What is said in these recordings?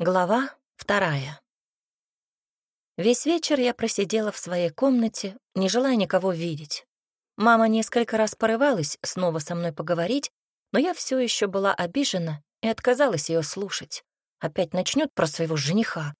Глава вторая. Весь вечер я просидела в своей комнате, не желая никого видеть. Мама несколько раз порывалась снова со мной поговорить, но я все еще была обижена и отказалась ее слушать. Опять начнет про своего жениха.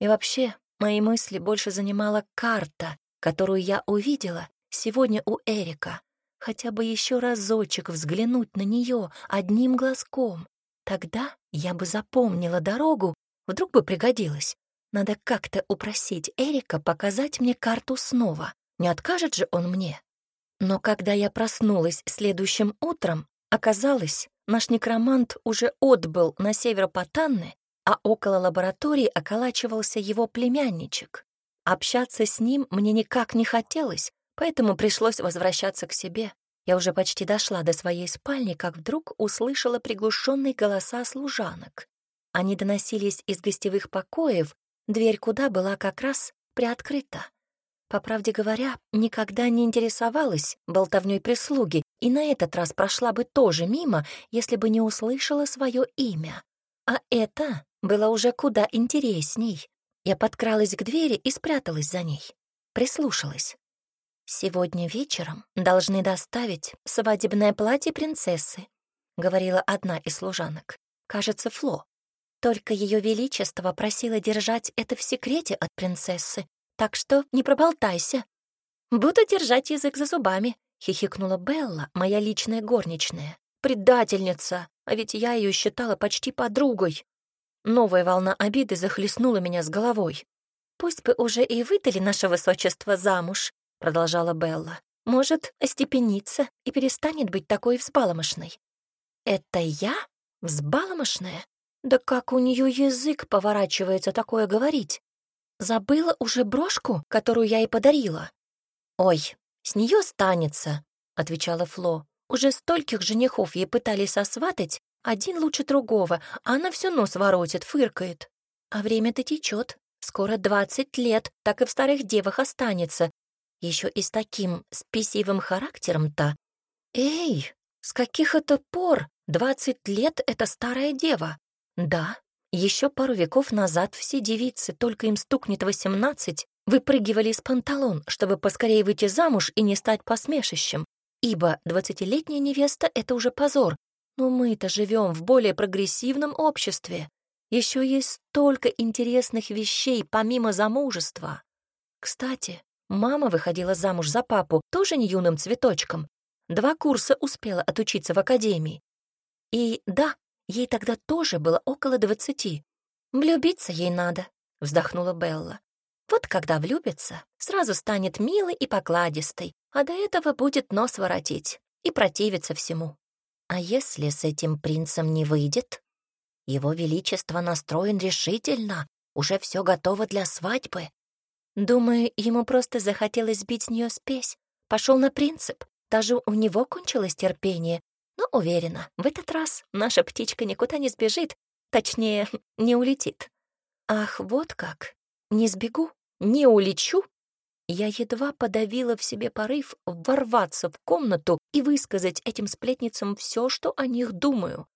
И вообще, мои мысли больше занимала карта, которую я увидела сегодня у Эрика. Хотя бы еще разочек взглянуть на нее одним глазком. Тогда я бы запомнила дорогу, вдруг бы пригодилась. Надо как-то упросить Эрика показать мне карту снова. Не откажет же он мне? Но когда я проснулась следующим утром, оказалось, наш некромант уже отбыл на северо-Потанны, а около лаборатории околачивался его племянничек. Общаться с ним мне никак не хотелось, поэтому пришлось возвращаться к себе. Я уже почти дошла до своей спальни, как вдруг услышала приглушенные голоса служанок. Они доносились из гостевых покоев, дверь куда была как раз приоткрыта. По правде говоря, никогда не интересовалась болтовней прислуги, и на этот раз прошла бы тоже мимо, если бы не услышала свое имя. А это было уже куда интересней. Я подкралась к двери и спряталась за ней. Прислушалась. «Сегодня вечером должны доставить свадебное платье принцессы», — говорила одна из служанок. Кажется, Фло. Только Ее Величество просило держать это в секрете от принцессы, так что не проболтайся. «Буду держать язык за зубами», — хихикнула Белла, моя личная горничная. «Предательница! А ведь я ее считала почти подругой». Новая волна обиды захлестнула меня с головой. «Пусть бы уже и выдали наше высочество замуж, продолжала Белла. «Может, остепениться и перестанет быть такой взбаломошной». «Это я? Взбаломошная? Да как у нее язык поворачивается такое говорить? Забыла уже брошку, которую я ей подарила?» «Ой, с нее станется», — отвечала Фло. «Уже стольких женихов ей пытались сосватать, один лучше другого, а она все нос воротит, фыркает. А время-то течет. Скоро двадцать лет, так и в старых девах останется, еще и с таким спесивым характером-то. Эй, с каких это пор двадцать лет — это старая дева? Да, еще пару веков назад все девицы, только им стукнет восемнадцать, выпрыгивали из панталон, чтобы поскорее выйти замуж и не стать посмешищем, ибо двадцатилетняя невеста — это уже позор. Но мы-то живем в более прогрессивном обществе. Еще есть столько интересных вещей помимо замужества. Кстати, Мама выходила замуж за папу, тоже не юным цветочком. Два курса успела отучиться в академии. И да, ей тогда тоже было около двадцати. «Влюбиться ей надо», — вздохнула Белла. «Вот когда влюбится, сразу станет милой и покладистой, а до этого будет нос воротить и противиться всему. А если с этим принцем не выйдет? Его Величество настроен решительно, уже все готово для свадьбы. Думаю, ему просто захотелось сбить с нее спесь. Пошел на принцип. Даже у него кончилось терпение. Но уверена, в этот раз наша птичка никуда не сбежит, точнее, не улетит. Ах, вот как. Не сбегу, не улечу. Я едва подавила в себе порыв ворваться в комнату и высказать этим сплетницам все, что о них думаю.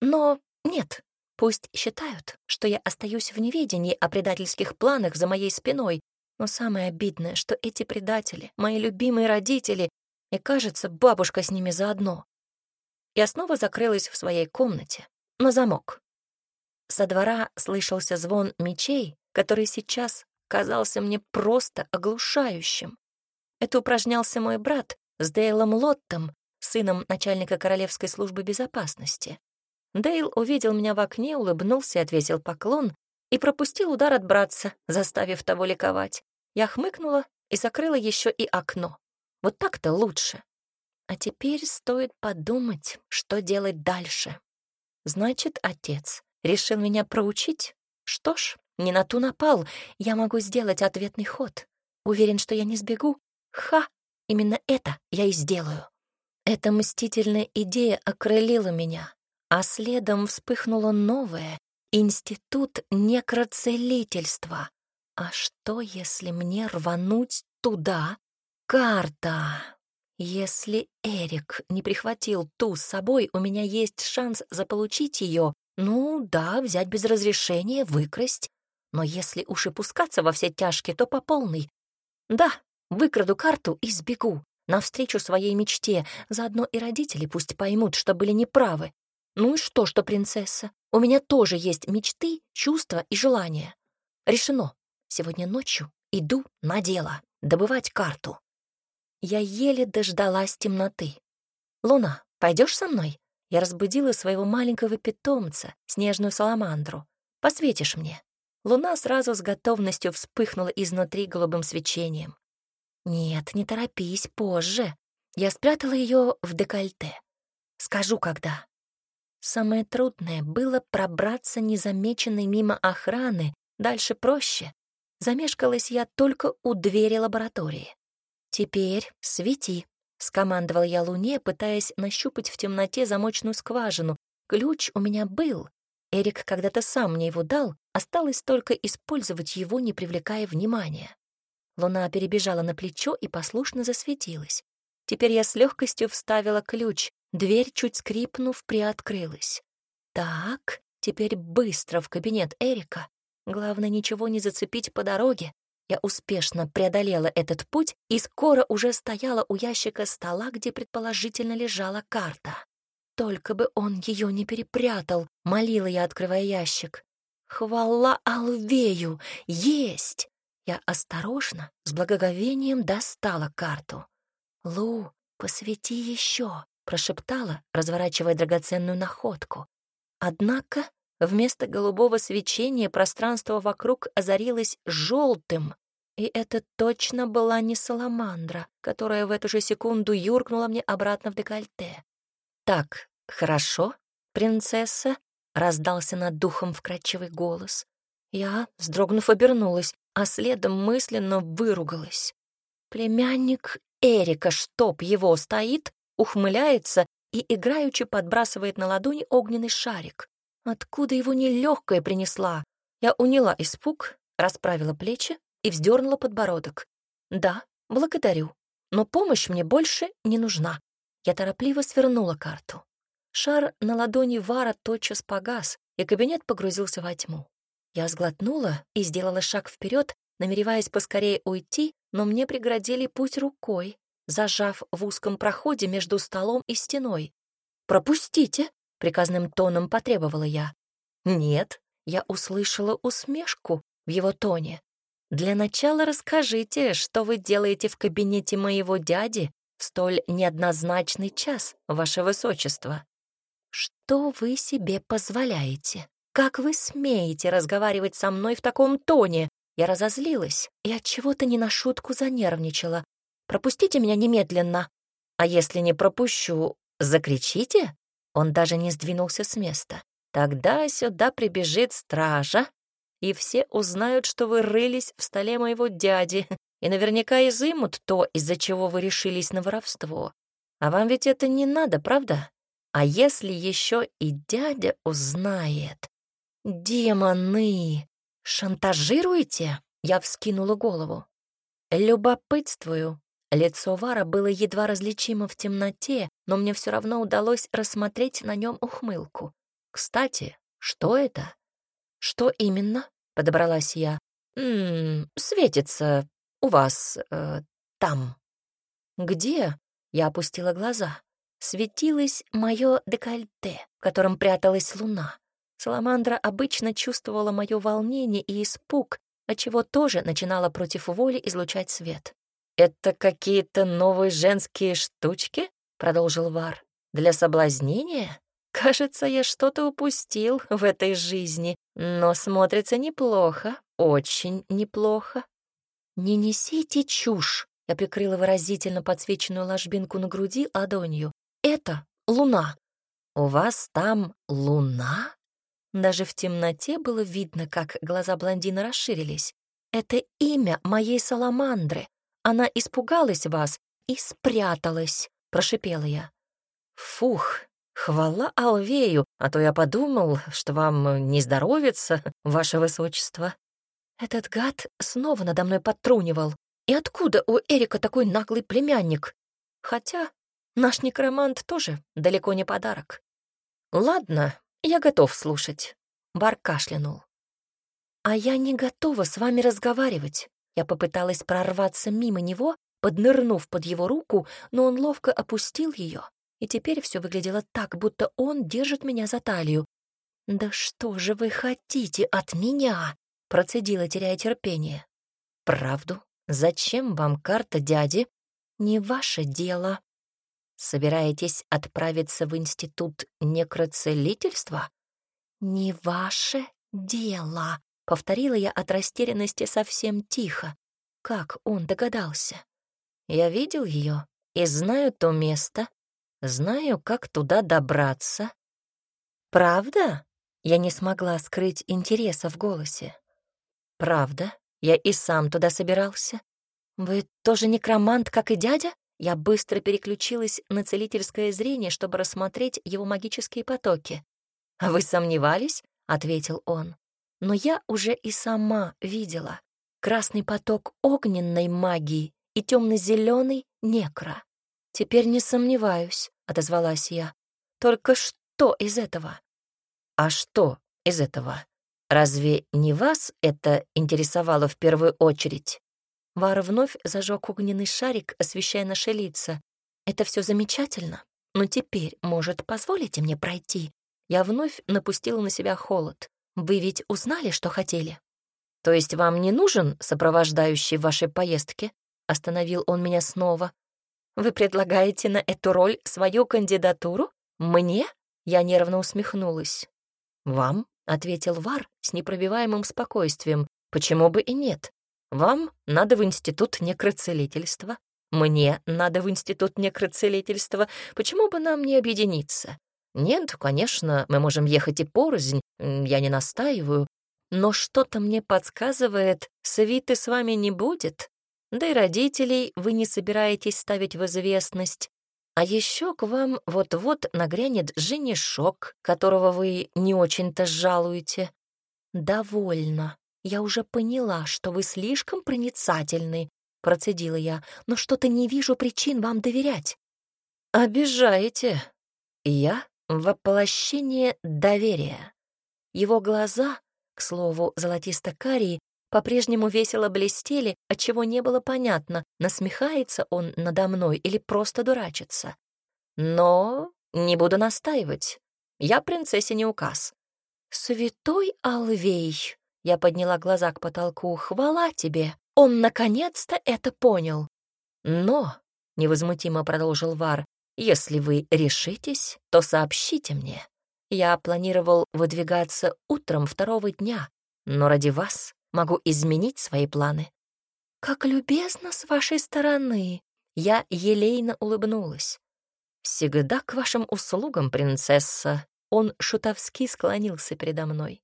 Но нет, пусть считают, что я остаюсь в неведении о предательских планах за моей спиной, но самое обидное, что эти предатели — мои любимые родители, и, кажется, бабушка с ними заодно. Я снова закрылась в своей комнате, на замок. Со двора слышался звон мечей, который сейчас казался мне просто оглушающим. Это упражнялся мой брат с Дейлом Лоттом, сыном начальника Королевской службы безопасности. Дейл увидел меня в окне, улыбнулся и ответил поклон, и пропустил удар от братца, заставив того ликовать. Я хмыкнула и закрыла еще и окно. Вот так-то лучше. А теперь стоит подумать, что делать дальше. Значит, отец решил меня проучить? Что ж, не на ту напал, я могу сделать ответный ход. Уверен, что я не сбегу? Ха! Именно это я и сделаю. Эта мстительная идея окрылила меня, а следом вспыхнула новая, Институт некроцелительства. А что, если мне рвануть туда? Карта. Если Эрик не прихватил ту с собой, у меня есть шанс заполучить ее Ну да, взять без разрешения, выкрасть. Но если уж и пускаться во все тяжкие, то по полной. Да, выкраду карту и сбегу навстречу своей мечте. Заодно и родители пусть поймут, что были неправы. Ну и что, что принцесса? У меня тоже есть мечты, чувства и желания. Решено. Сегодня ночью иду на дело, добывать карту. Я еле дождалась темноты. «Луна, пойдешь со мной?» Я разбудила своего маленького питомца, снежную саламандру. «Посветишь мне?» Луна сразу с готовностью вспыхнула изнутри голубым свечением. «Нет, не торопись, позже. Я спрятала ее в декольте. Скажу, когда». Самое трудное было пробраться незамеченной мимо охраны, дальше проще. Замешкалась я только у двери лаборатории. «Теперь свети», — скомандовал я Луне, пытаясь нащупать в темноте замочную скважину. Ключ у меня был. Эрик когда-то сам мне его дал, осталось только использовать его, не привлекая внимания. Луна перебежала на плечо и послушно засветилась. Теперь я с легкостью вставила ключ. Дверь, чуть скрипнув, приоткрылась. Так, теперь быстро в кабинет Эрика. Главное, ничего не зацепить по дороге. Я успешно преодолела этот путь и скоро уже стояла у ящика стола, где предположительно лежала карта. Только бы он ее не перепрятал, молила я, открывая ящик. Хвала Алвею! Есть! Я осторожно, с благоговением достала карту. «Лу, посвети еще!» — прошептала, разворачивая драгоценную находку. Однако Вместо голубого свечения пространство вокруг озарилось желтым, и это точно была не саламандра, которая в эту же секунду юркнула мне обратно в декольте. «Так, хорошо, принцесса?» — раздался над духом вкрадчивый голос. Я, вздрогнув, обернулась, а следом мысленно выругалась. Племянник Эрика, чтоб его стоит, ухмыляется и играючи подбрасывает на ладони огненный шарик. Откуда его нелегкая принесла? Я уняла испуг, расправила плечи и вздернула подбородок. Да, благодарю, но помощь мне больше не нужна. Я торопливо свернула карту. Шар на ладони Вара тотчас погас, и кабинет погрузился во тьму. Я сглотнула и сделала шаг вперед, намереваясь поскорее уйти, но мне преградили путь рукой, зажав в узком проходе между столом и стеной. «Пропустите!» — приказным тоном потребовала я. «Нет», — я услышала усмешку в его тоне. «Для начала расскажите, что вы делаете в кабинете моего дяди в столь неоднозначный час, ваше высочество. Что вы себе позволяете? Как вы смеете разговаривать со мной в таком тоне? Я разозлилась и от чего-то не на шутку занервничала. Пропустите меня немедленно. А если не пропущу, закричите? Он даже не сдвинулся с места. Тогда сюда прибежит стража, и все узнают, что вы рылись в столе моего дяди, и наверняка изымут то, из-за чего вы решились на воровство. А вам ведь это не надо, правда? А если еще и дядя узнает? Демоны! Шантажируете? Я вскинула голову. Любопытствую, Лицо Вара было едва различимо в темноте, но мне все равно удалось рассмотреть на нем ухмылку. «Кстати, что это?» «Что именно?» — подобралась я. «Ммм, светится у вас э, там». «Где?» — я опустила глаза. Светилось мое декольте, в котором пряталась луна. Саламандра обычно чувствовала мое волнение и испуг, отчего тоже начинала против воли излучать свет. «Это какие-то новые женские штучки?» — продолжил Вар. «Для соблазнения? Кажется, я что-то упустил в этой жизни, но смотрится неплохо, очень неплохо». «Не несите чушь!» — я прикрыла выразительно подсвеченную ложбинку на груди ладонью. «Это луна». «У вас там луна?» Даже в темноте было видно, как глаза блондина расширились. «Это имя моей саламандры. Она испугалась вас и спряталась», — прошипела я. «Фух, хвала Алвею, а то я подумал, что вам не здоровится, ваше высочество». Этот гад снова надо мной подтрунивал. И откуда у Эрика такой наглый племянник? Хотя наш некромант тоже далеко не подарок. Ладно, Я готов слушать. Бар кашлянул. А я не готова с вами разговаривать. Я попыталась прорваться мимо него, поднырнув под его руку, но он ловко опустил ее, и теперь все выглядело так, будто он держит меня за талию. «Да что же вы хотите от меня?» — процедила, теряя терпение. «Правду? Зачем вам карта дяди?» «Не ваше дело», Собираетесь отправиться в институт некроцелительства? Не ваше дело, повторила я от растерянности совсем тихо. Как он догадался? Я видел ее и знаю то место, знаю, как туда добраться. Правда? Я не смогла скрыть интереса в голосе. Правда? Я и сам туда собирался. Вы тоже некромант, как и дядя? Я быстро переключилась на целительское зрение, чтобы рассмотреть его магические потоки. «А вы сомневались?» — ответил он. «Но я уже и сама видела красный поток огненной магии и темно-зеленый некро. Теперь не сомневаюсь», — отозвалась я. «Только что из этого?» «А что из этого? Разве не вас это интересовало в первую очередь?» Вар вновь зажег огненный шарик, освещая наши лица. «Это все замечательно, но теперь, может, позволите мне пройти?» Я вновь напустила на себя холод. «Вы ведь узнали, что хотели?» «То есть вам не нужен сопровождающий в вашей поездке?» Остановил он меня снова. «Вы предлагаете на эту роль свою кандидатуру? Мне?» Я нервно усмехнулась. «Вам?» — ответил Вар с непробиваемым спокойствием. «Почему бы и нет? Вам надо в институт некроцелительства, мне надо в институт некроцелительства. Почему бы нам не объединиться? Нет, конечно, мы можем ехать и порознь, я не настаиваю, но что-то мне подсказывает, свиты с вами не будет, да и родителей вы не собираетесь ставить в известность. А еще к вам вот-вот нагрянет женишок, которого вы не очень-то жалуете. Довольно. «Я уже поняла, что вы слишком проницательны», — процедила я, «но что-то не вижу причин вам доверять». «Обижаете. Я — воплощение доверия». Его глаза, к слову, золотисто-карие, по-прежнему весело блестели, отчего не было понятно, насмехается он надо мной или просто дурачится. Но не буду настаивать. Я принцессе не указ. «Святой Алвей!» Я подняла глаза к потолку. «Хвала тебе! Он наконец-то это понял!» «Но», — невозмутимо продолжил Вар, «если вы решитесь, то сообщите мне. Я планировал выдвигаться утром второго дня, но ради вас могу изменить свои планы». «Как любезно с вашей стороны!» Я елейно улыбнулась. «Всегда к вашим услугам, принцесса!» Он шутовски склонился передо мной.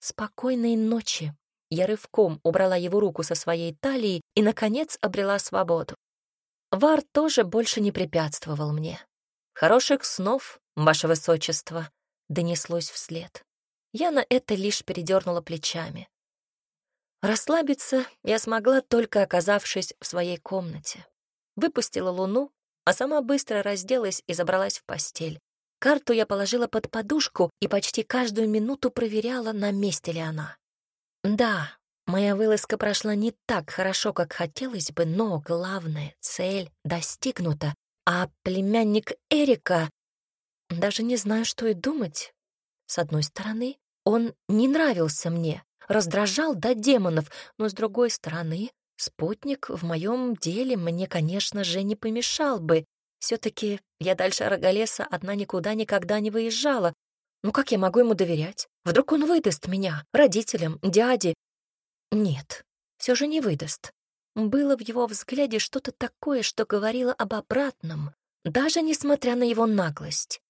«Спокойной ночи!» Я рывком убрала его руку со своей талии и, наконец, обрела свободу. Вар тоже больше не препятствовал мне. «Хороших снов, ваше высочество!» — донеслось вслед. Я на это лишь передернула плечами. Расслабиться я смогла, только оказавшись в своей комнате. Выпустила луну, а сама быстро разделась и забралась в постель. Карту я положила под подушку и почти каждую минуту проверяла, на месте ли она. Да, моя вылазка прошла не так хорошо, как хотелось бы, но главная цель достигнута, а племянник Эрика... Даже не знаю, что и думать. С одной стороны, он не нравился мне, раздражал до демонов, но с другой стороны, спутник в моем деле мне, конечно же, не помешал бы, все-таки я дальше Роголеса одна никуда никогда не выезжала. Ну как я могу ему доверять? Вдруг он выдаст меня, родителям, дяде? Нет, все же не выдаст. Было в его взгляде что-то такое, что говорило об обратном, даже несмотря на его наглость.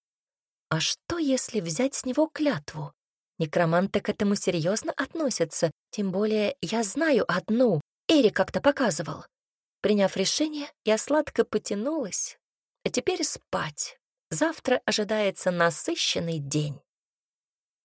А что, если взять с него клятву? Некроманты к этому серьезно относятся, тем более я знаю одну, Эрик как-то показывал. Приняв решение, я сладко потянулась, а теперь спать. Завтра ожидается насыщенный день.